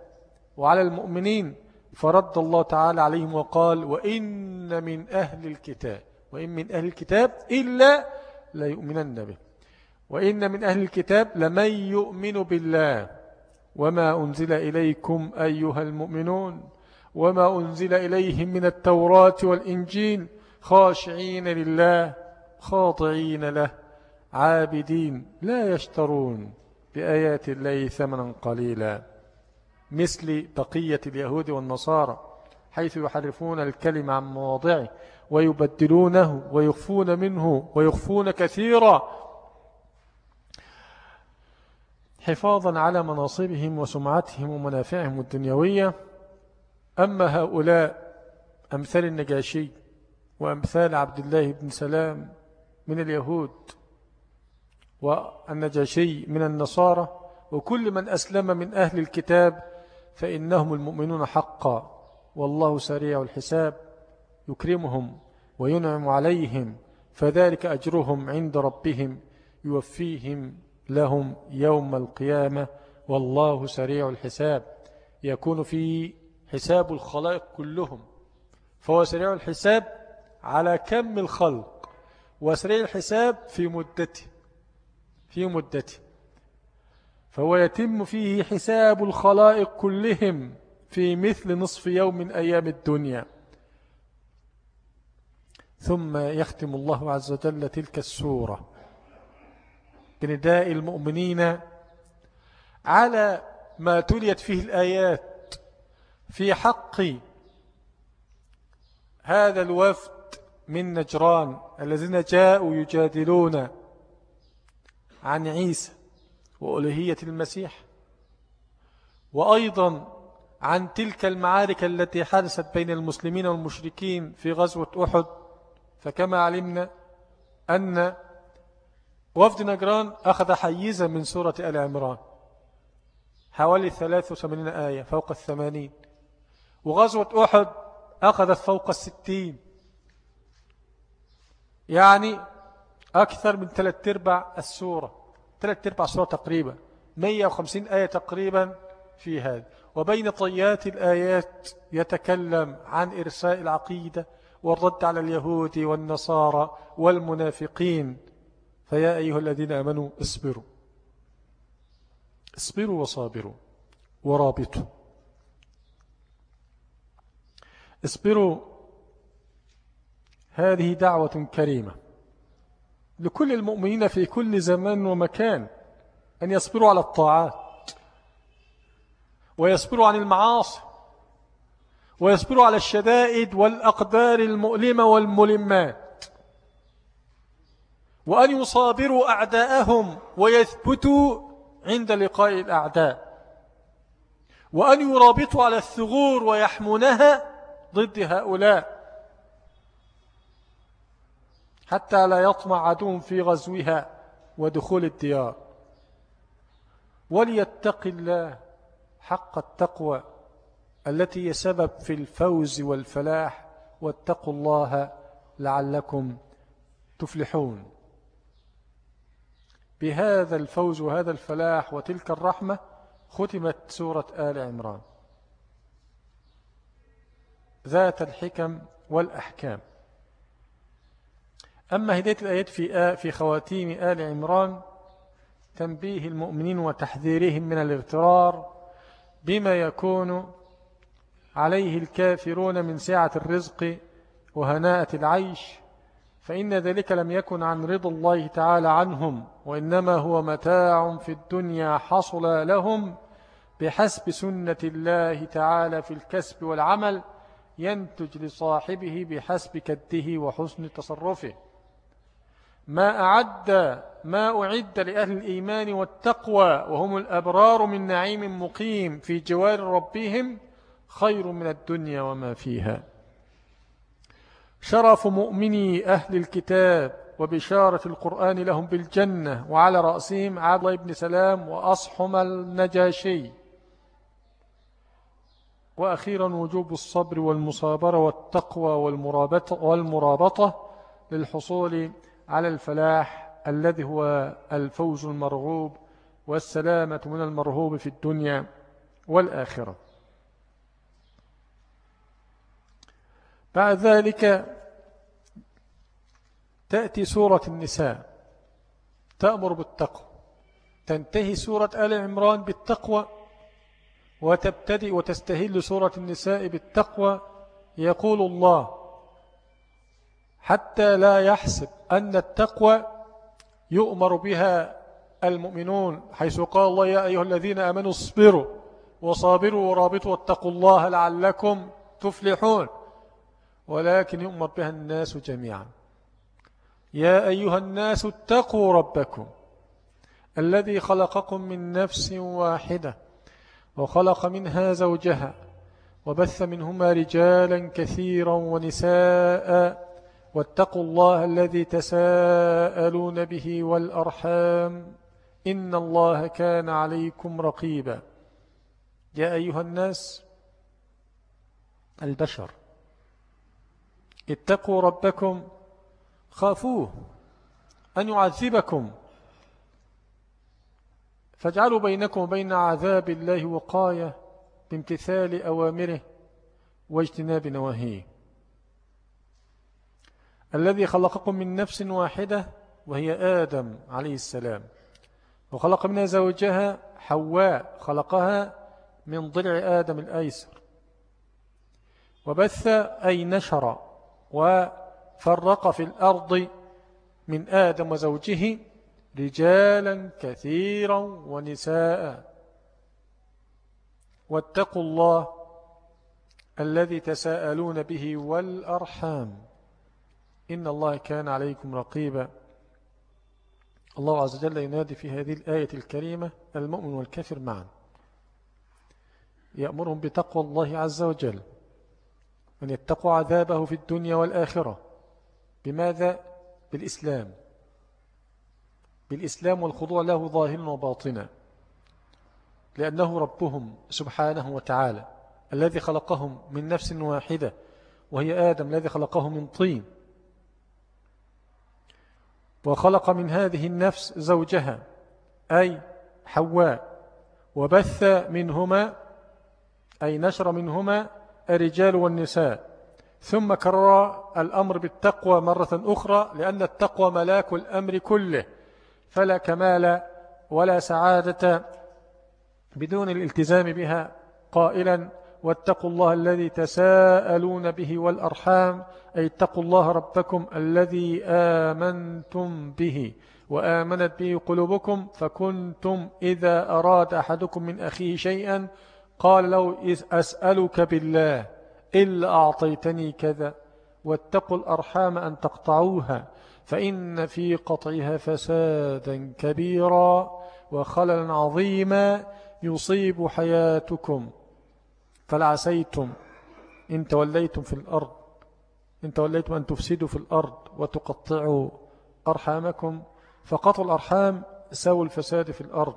وعلى المؤمنين. فرد الله تعالى عليهم وقال وإن من أهل الكتاب وإن من أهل الكتاب إلا لا يؤمنن به. وإن من أهل الكتاب لمن يؤمن بالله. وما أنزل إليكم أيها المؤمنون. وما أنزل إليهم من التوراة والإنجيل. خاشعين لله خاضعين له عابدين لا يشترون بآيات الله ثمنا قليلا. مثل بقية اليهود والنصارى حيث يحرفون الكلمة عن مواضعه ويبدلونه ويخفون منه ويخفون كثيرا. حفاظا على مناصبهم وسمعتهم ومنافعهم الدنيوية. أما هؤلاء أمثال النجاشي وأمثال عبد الله بن سلام من اليهود والنجاشي من النصارى وكل من أسلم من أهل الكتاب فإنهم المؤمنون حقا. والله سريع الحساب. يكرمهم وينعم عليهم فذلك أجرهم عند ربهم يوفيهم لهم يوم القيامة والله سريع الحساب. يكون في حساب الخلائق كلهم. فهو سريع الحساب على كم الخلق وسريع الحساب في مدته في مدته. فهو يتم فيه حساب الخلائق كلهم في مثل نصف يوم من أيام الدنيا. ثم يختم الله عز وجل تلك السورة. بنداء المؤمنين على ما تليت فيه الآيات في حق هذا الوفد من نجران الذين جاءوا يجادلون عن عيسى وألهية المسيح وأيضا عن تلك المعارك التي حدثت بين المسلمين والمشركين في غزوة أحد. فكما علمنا أن وفد نجران أخذ حيزا من سورة آل عمران. حوالي 83 آية فوق الثمانين. وغزوة أحد أخذت فوق الستين. يعني أكثر من ثلاث أرباع السورة ثلاث أرباع السورة تقريبا 150 آية تقريبا في هذا وبين طيات الآيات يتكلم عن إرساء العقيدة والرد على اليهود والنصارى والمنافقين. فيا أيها الذين أمنوا اصبروا. اصبروا وصابروا ورابطوا. اصبروا. هذه دعوة كريمة لكل المؤمنين في كل زمان ومكان أن يصبروا على الطاعات ويصبروا عن المعاصي ويصبروا على الشدائد والأقدار المؤلمة والملمات. وأن يصابروا أعداءهم ويثبتوا عند لقاء الأعداء. وأن يرابطوا على الثغور ويحمونها ضد هؤلاء. حتى لا يطمع عدو في غزوها ودخول الديار. وليتق الله حق التقوى التي هي سبب في الفوز والفلاح. واتقوا الله لعلكم تفلحون. بهذا الفوز وهذا الفلاح وتلك الرحمة ختمت سورة آل عمران. ذات الحكم والأحكام. أما هداية الآيات في, في خواتيم آل عمران تنبيه المؤمنين وتحذيرهم من الاغترار بما يكون عليه الكافرون من سعة الرزق وهناءة العيش فإن ذلك لم يكن عن رضا الله تعالى عنهم وإنما هو متاع في الدنيا حصل لهم بحسب سنة الله تعالى في الكسب والعمل ينتج لصاحبه بحسب كده وحسن تصرفه. ما أعد ما أعد لأهل الإيمان والتقوى وهم الأبرار من نعيم مقيم في جوار ربهم خير من الدنيا وما فيها. شرف مؤمني أهل الكتاب وبشارة القرآن لهم بالجنة وعلى رأسهم عبد الله بن سلام وأصحم النجاشي. وأخيرا وجوب الصبر والمصابرة والتقوى والمرابطة, والمرابطة للحصول على الفلاح الذي هو الفوز المرغوب والسلامة من المرهوب في الدنيا والآخرة. بعد ذلك تأتي سورة النساء. تأمر بالتقوى. تنتهي سورة آل عمران بالتقوى وتبتدئ وتستهل سورة النساء بالتقوى. يقول الله حتى لا يحسب أن التقوى يؤمر بها المؤمنون حيث قال الله يا أيها الذين أمنوا اصبروا وصابروا ورابطوا واتقوا الله لعلكم تفلحون. ولكن يؤمر بها الناس جميعا. يا أيها الناس اتقوا ربكم الذي خلقكم من نفس واحدة وخلق منها زوجها وبث منهما رجالا كثيرا ونساء واتقوا الله الذي تساءلون به والأرحام إن الله كان عليكم رقيبا. يا أيها الناس البشر اتقوا ربكم خافوه أن يعذبكم. فاجعلوا بينكم وبين عذاب الله وقاية بامتثال أوامره واجتناب نواهيه. الذي خلقكم من نفس واحدة وهي آدم عليه السلام. وخلق منها زوجها حواء خلقها من ضلع آدم الأيسر. وبث أي نشر وفرق في الأرض من آدم وزوجه رجالا كثيرا ونساء. واتقوا الله الذي تساءلون به والأرحام. إن الله كان عليكم رقيبا. الله عز وجل ينادي في هذه الآية الكريمة المؤمن والكافر معا. يأمرهم بتقوى الله عز وجل. أن يتقوا عذابه في الدنيا والآخرة. بماذا؟ بالإسلام. بالإسلام والخضوع له ظاهرا وباطنا. لأنه ربهم سبحانه وتعالى الذي خلقهم من نفس واحدة وهي آدم الذي خلقه من طين. وخلق من هذه النفس زوجها أي حواء وبث منهما أي نشر منهما الرجال والنساء. ثم كرر الأمر بالتقوى مرة أخرى لأن التقوى ملاك الأمر كله. فلا كمال ولا سعادة بدون الالتزام بها قائلا واتقوا الله الذي تساءلون به والأرحام أي اتقوا الله ربكم الذي آمنتم به وآمنت به قلوبكم فكنتم إذا أراد أحدكم من أخيه شيئا قال له أسألك بالله إلا أعطيتني كذا واتقوا الأرحام أن تقطعوها فإن في قطعها فسادا كبيرا وخللا عظيما يصيب حياتكم فلعسيتم إن توليتم في الأرض إن توليتم أن تفسدوا في الأرض وتقطعوا أرحامكم فقطع الأرحام سوى الفساد في الأرض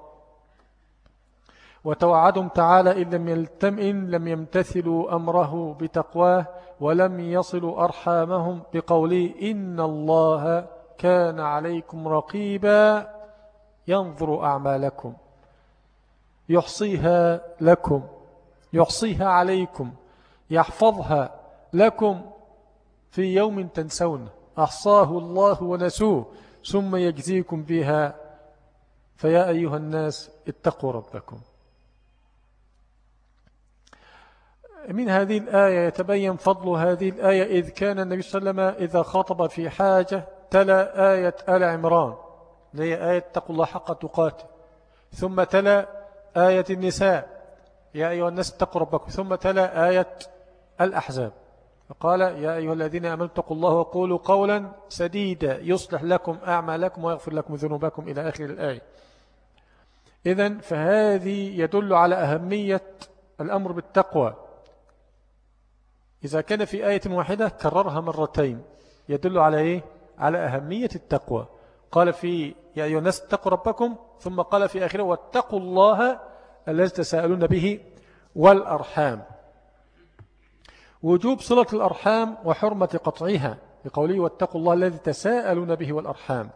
وتوعدهم تعالى إن لم, يلتم إن لم يمتثلوا أمره بتقواه ولم يصلوا أرحامهم بقوله إن الله كان عليكم رقيبا ينظر أعمالكم. يحصيها لكم. يحصيها عليكم. يحفظها لكم في يوم تنسون. أحصاه الله ونسوه. ثم يجزيكم بها. فيا أيها الناس اتقوا ربكم. من هذه الآية يتبين فضل هذه الآية إذ كان النبي صلى الله عليه وسلم إذا خطب في حاجة تلا آية آل عمران. هي آية اتقوا الله حق تقاته. ثم تلا آية النساء. يا أيها الناس اتقوا ربكم. ثم تلا آية الأحزاب. فقال يا أيها الذين أمنوا اتقوا الله وقولوا قولا سديدا. يصلح لكم أعمالكم ويغفر لكم ذنوبكم إلى آخر الآية. إذن فهذه يدل على أهمية الأمر بالتقوى. إذا كان في آية واحدة كررها مرتين يدل على إيه؟ على أهمية التقوى. قال في يا أيها الناس اتقوا ربكم ثم قال في آخره واتقوا الله الذي تساءلون به والأرحام. وجوب صلة الأرحام وحرمة قطعها بقوله واتقوا الله الذي تساءلون به والأرحام.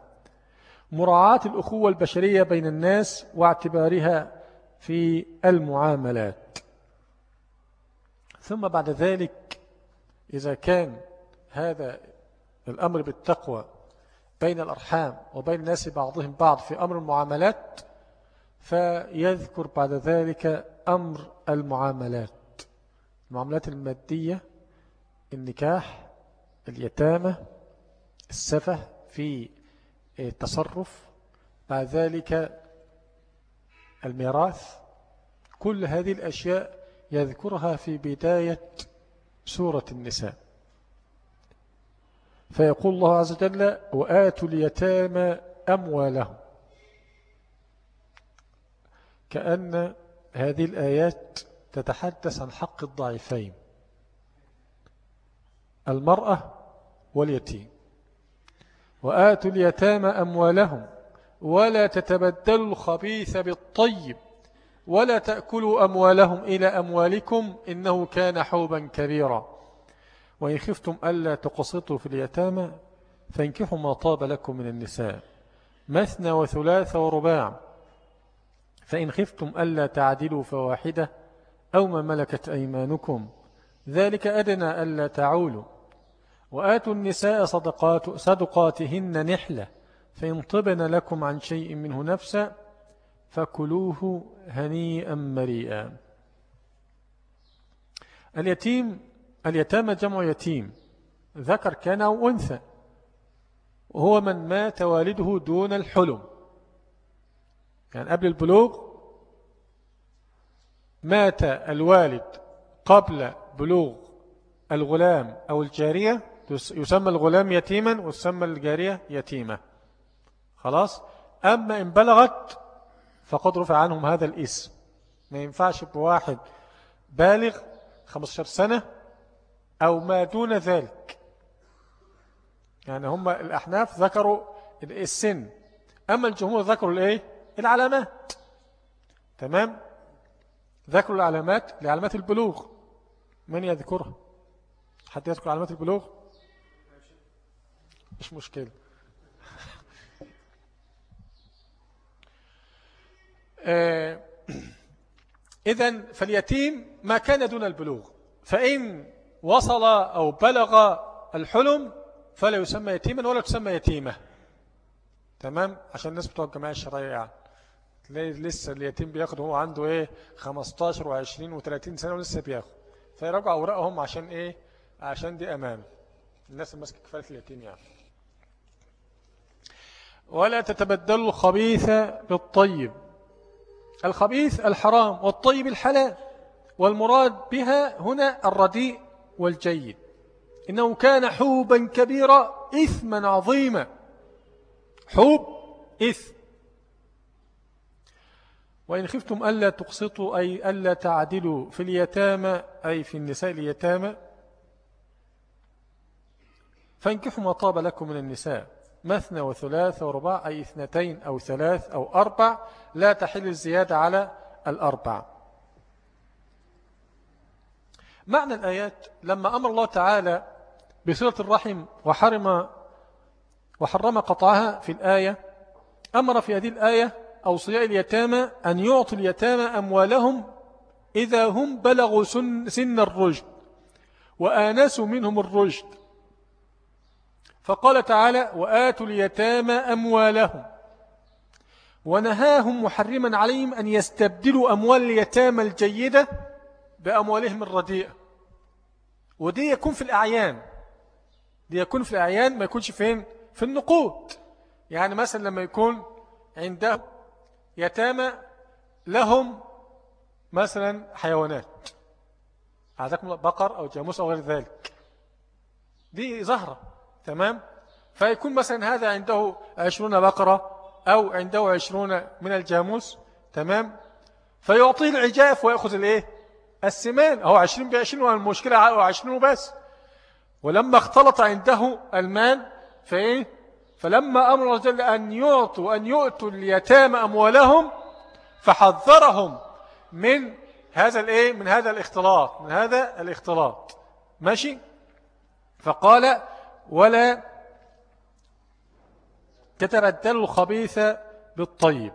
مراعاة الأخوة البشرية بين الناس واعتبارها في المعاملات. ثم بعد ذلك إذا كان هذا الأمر بالتقوى بين الأرحام وبين الناس بعضهم بعض في أمر المعاملات فيذكر بعد ذلك أمر المعاملات. المعاملات المادية النكاح اليتامة السفة في التصرف بعد ذلك الميراث. كل هذه الأشياء يذكرها في بداية سورة النساء. فيقول الله عز وجل وآتوا اليتامى أموالهم. كأن هذه الآيات تتحدث عن حق الضعيفين المرأة واليتيم. وآتوا اليتامى أموالهم ولا تتبدلوا الخبيث بالطيب. ولا تأكلوا أموالهم إلى أموالكم إنه كان حوبا كبيرا. وإن خفتم ألا تقسطوا في اليتامى فانكحوا ما طاب لكم من النساء مثنى وثلاث ورباع. فإن خفتم ألا تعدلوا فواحدة أو ما ملكت أيمانكم ذلك أدنى ألا تعولوا. وآتوا النساء صدقات صدقاتهن نحلة فإن طبن لكم عن شيء منه نفسا فكلوه هنيئا مريئا. اليتيم اليتامى جمع يتيم ذكر كان أو أنثى وهو من مات والده دون الحلم. يعني قبل البلوغ مات الوالد قبل بلوغ الغلام أو الجارية يسمى الغلام يتيما ويسمى الجارية يتيمة. خلاص؟ أما إن بلغت فقد رفع عنهم هذا الاسم. ما ينفعش بواحد بالغ 15 سنة أو ما دون ذلك. يعني هم الأحناف ذكروا السن. أما الجمهور ذكروا الإيه؟ العلامات. تمام؟ ذكروا العلامات لعلامات البلوغ. من يذكرها؟ حد يذكر علامات البلوغ؟ مش مشكلة. آه، *clears throat* إذن فاليتيم ما كان دون البلوغ. فإن وصل أو بلغ الحلم فلا يسمى يتيما ولا تسمى يتيمة. تمام؟ عشان الناس بتوع الجماعة الشرعية يعني. تلاقي لسه اليتيم بياخد هو عنده إيه؟ 15 و20 و30 سنة ولسه بياخد. فيراجعوا أوراقهم عشان إيه؟ عشان دي أمان الناس ماسكة كفالة اليتيم يعني. ولا تتبدل الخبيث بالطيب. الخبيث الحرام والطيب الحلال. والمراد بها هنا الرديء والجيد. إنه كان حوبا كبيرا إثما عظيما. حوب إثم. وإن خفتم ألا تقسطوا أي ألا تعدلوا في اليتامى أي في النساء اليتامى فانكحوا ما طاب لكم من النساء. مثنى وثلاث ورباع أي اثنتين أو ثلاث أو أربع لا تحل الزيادة على الأربع. معنى الآيات لما أمر الله تعالى بصلة الرحم وحرم وحرم قطعها في الآية أمر في هذه الآية أوصياء اليتامى أن يعطي اليتامى أموالهم إذا هم بلغوا سن, سن الرشد وآنسوا منهم الرشد. فقال تعالى وآتوا اليتامى أموالهم. ونهاهم محرما عليهم أن يستبدلوا أموال اليتامى الجيدة بأموالهم الرديئة. ودي يكون في الأعيان. دي يكون في الأعيان ما يكونش فين؟ في النقود. يعني مثلا لما يكون عنده يتامى لهم مثلا حيوانات. عندكم بقر أو جاموس أو غير ذلك. دي زهرة. تمام؟ فيكون مثلا هذا عنده عشرون بقرة أو عنده عشرون من الجاموس تمام؟ فيعطيه العجاف ويأخذ الإيه؟ السمان. أو عشرين بعشرين والمشكلة عشرين بس ولما اختلط عنده المال فإيه؟ فلما أمر جل أن يعطوا أن يؤتوا اليتامى أموالهم فحذرهم من هذا الإيه؟ من هذا الاختلاط من هذا الاختلاط. ماشي؟ فقال ولا تتبدل الخبيث بالطيب.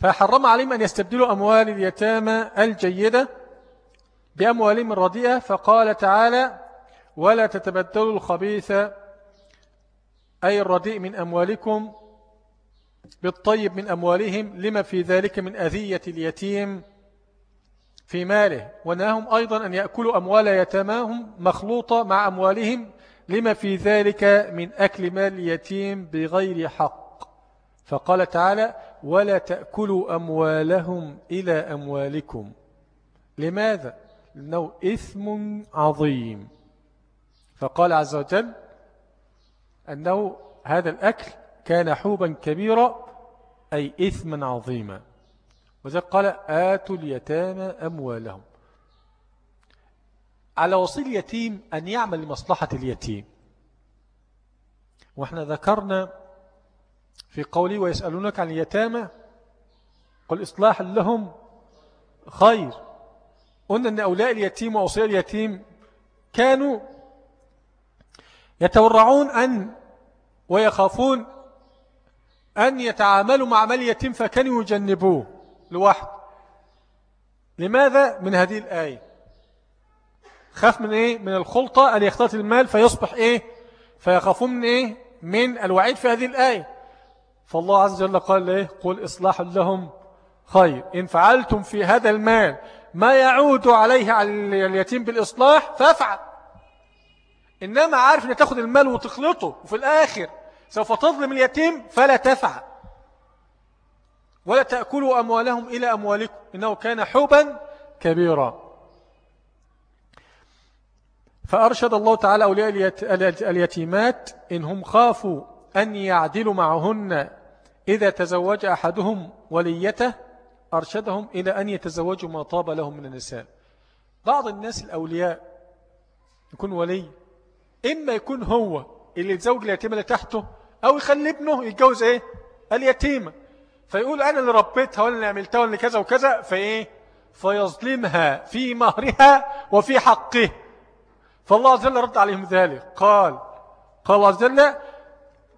فحرم عليهم أن يستبدلوا أموال اليتامى الجيدة بأموالهم الرديئة فقال تعالى ولا تتبدلوا الخبيث أي الرديء من أموالكم بالطيب من أموالهم. لما في ذلك من أذية اليتيم؟ في ماله ونهاهم أيضا أن يأكلوا أموال يتاماهم مخلوطة مع أموالهم. لما في ذلك من أكل مال اليتيم بغير حق؟ فقال تعالى ولا تأكلوا أموالهم إلى أموالكم. لماذا؟ لأنه إثم عظيم. فقال عز وجل أنه هذا الأكل كان حوبا كبيرا أي إثما عظيما. وذلك قال آتوا اليتامى أموالهم. على وصي اليتيم أن يعمل لمصلحة اليتيم. وإحنا ذكرنا في قولي ويسألونك عن اليتامى قل إصلاح لهم خير. قلنا أن أولاء اليتيم وأوصياء اليتيم كانوا يتورعون أن ويخافون أن يتعاملوا مع مال اليتيم فكانوا يجنبوه. لوحده. لماذا من هذه الآية؟ خاف من إيه؟ من الخلطة أن يختلط المال فيصبح إيه؟ فيخافون من إيه؟ من الوعيد في هذه الآية. فالله عز وجل قال إيه؟ قل إصلاح لهم خير. إن فعلتم في هذا المال ما يعود عليه على اليتيم بالإصلاح فافعل. إنما عارف أن تأخذ المال وتخلطه وفي الآخر سوف تظلم اليتيم فلا تفعل. ولا تأكلوا أموالهم إلى أموالكم. إنه كان حوبا كبيرا. فأرشد الله تعالى أولياء اليتيمات إن هم خافوا أن يعدلوا معهن إذا تزوج أحدهم وليته أرشدهم إلى أن يتزوجوا ما طاب لهم من النساء. بعض الناس الأولياء يكون ولي إما يكون هو اللي يتزوج اليتيمة اللي تحته أو يخلي ابنه يتجوز إيه؟ اليتيمة. فيقول أنا اللي ربيتها وأنا اللي عملتها وأنا كذا وكذا فإيه؟ فيظلمها في مهرها وفي حقه. فالله عز وجل رد عليهم ذلك. قال قال الله عز وجل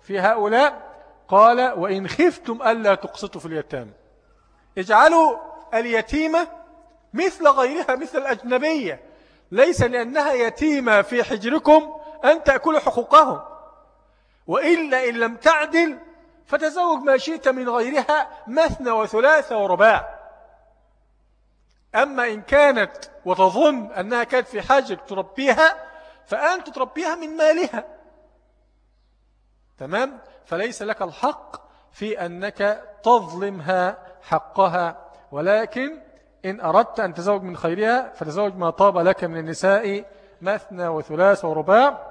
في هؤلاء قال وإن خفتم ألا تقسطوا في اليتامى. اجعلوا اليتيمة مثل غيرها مثل الأجنبية. ليس لأنها يتيمة في حجركم أن تأكلوا حقوقهم. وإلا إن لم تعدل فتزوج ما شئت من غيرها مثنى وثلاثة ورباع. أما إن كانت وتظن أنها كانت في حاجة تربيها فأنت تربيها من مالها. تمام؟ فليس لك الحق في أنك تظلمها حقها. ولكن إن أردت أن تزوج من خيرها فتزوج ما طاب لك من النساء مثنى وثلاث ورباع.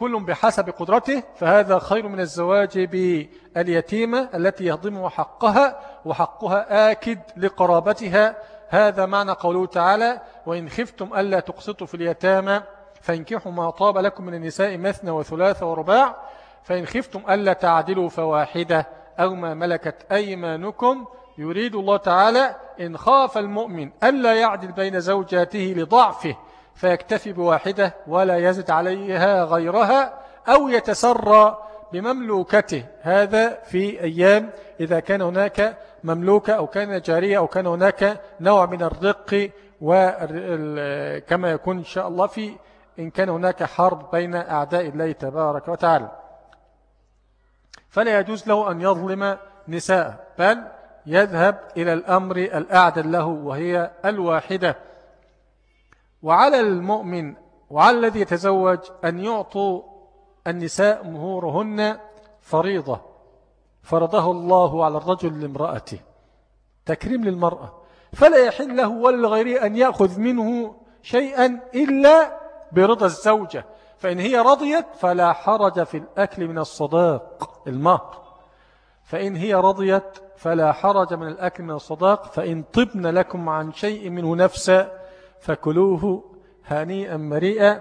كل بحسب قدرته فهذا خير من الزواج باليتيمة التي يهضمها حقها وحقها آكد لقرابتها. هذا معنى قوله تعالى وإن خفتم ألا تقسطوا في اليتامى فانكحوا ما طاب لكم من النساء مثنى وثلاث ورباع فإن خفتم ألا تعدلوا فواحدة أو ما ملكت أيمانكم. يريد الله تعالى إن خاف المؤمن ألا يعدل بين زوجاته لضعفه. فيكتفي بواحدة ولا يزد عليها غيرها أو يتسرى بمملوكته. هذا في أيام إذا كان هناك مملوكة أو كان جارية أو كان هناك نوع من الرق وكما يكون إن شاء الله في إن كان هناك حرب بين أعداء الله تبارك وتعالى. فلا يجوز له أن يظلم نساء بل يذهب إلى الأمر الأعدل له وهي الواحدة. وعلى المؤمن وعلى الذي يتزوج أن يعطوا النساء مهورهن فريضة. فرضه الله على الرجل لامرأته. تكريم للمرأة. فلا يحل له ولا لغيره أن يأخذ منه شيئا إلا برضا الزوجة. فإن هي رضيت فلا حرج في الأكل من الصداق المهر فإن هي رضيت فلا حرج من الأكل من الصداق. فإن طبن لكم عن شيء منه نفسا فكلوه هنيئا مريئا.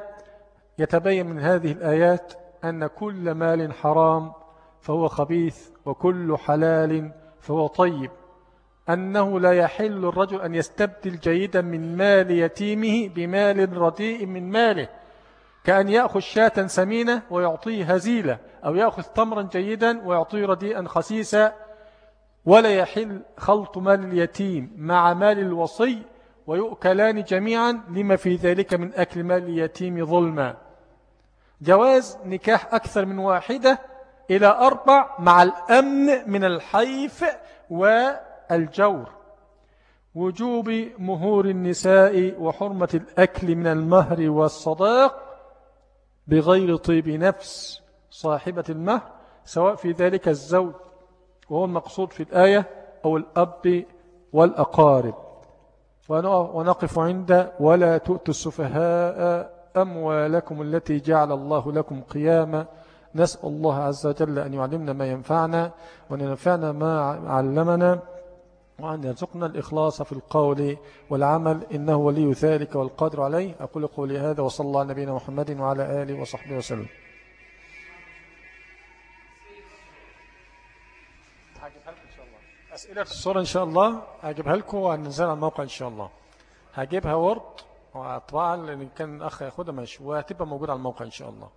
يتبين من هذه الآيات أن كل مال حرام فهو خبيث وكل حلال فهو طيب. أنه لا يحل الرجل أن يستبدل جيدا من مال يتيمه بمال رديء من ماله كأن يأخذ شاة سمينة ويعطيه هزيلة أو يأخذ تمرا جيدا ويعطيه رديئا خسيسا. ولا يحل خلط مال اليتيم مع مال الوصي ويؤكلان جميعا لما في ذلك من أكل مال اليتيم ظلما. جواز نكاح أكثر من واحدة إلى أربع مع الأمن من الحيف والجور. وجوب مهور النساء وحرمة الأكل من المهر والصداق بغير طيب نفس صاحبة المهر سواء في ذلك الزوج وهو المقصود في الآية أو الأب والأقارب. ونقف عند ولا تؤتوا السفهاء أموالكم التي جعل الله لكم قياما. نسأل الله عز وجل أن يعلمنا ما ينفعنا وأن ينفعنا ما علمنا وأن يرزقنا الإخلاص في القول والعمل. إنه ولي ذلك والقادر عليه. أقول قولي هذا وصلى الله على نبينا محمد وعلى آله وصحبه وسلم. أسئلة في الصورة إن شاء الله. هجيبها لكم وهننزل على الموقع إن شاء الله. هجيبها ورد وأطبعها لأن كان الأخ ياخدها ماشي وهتبقى موجودة على الموقع إن شاء الله.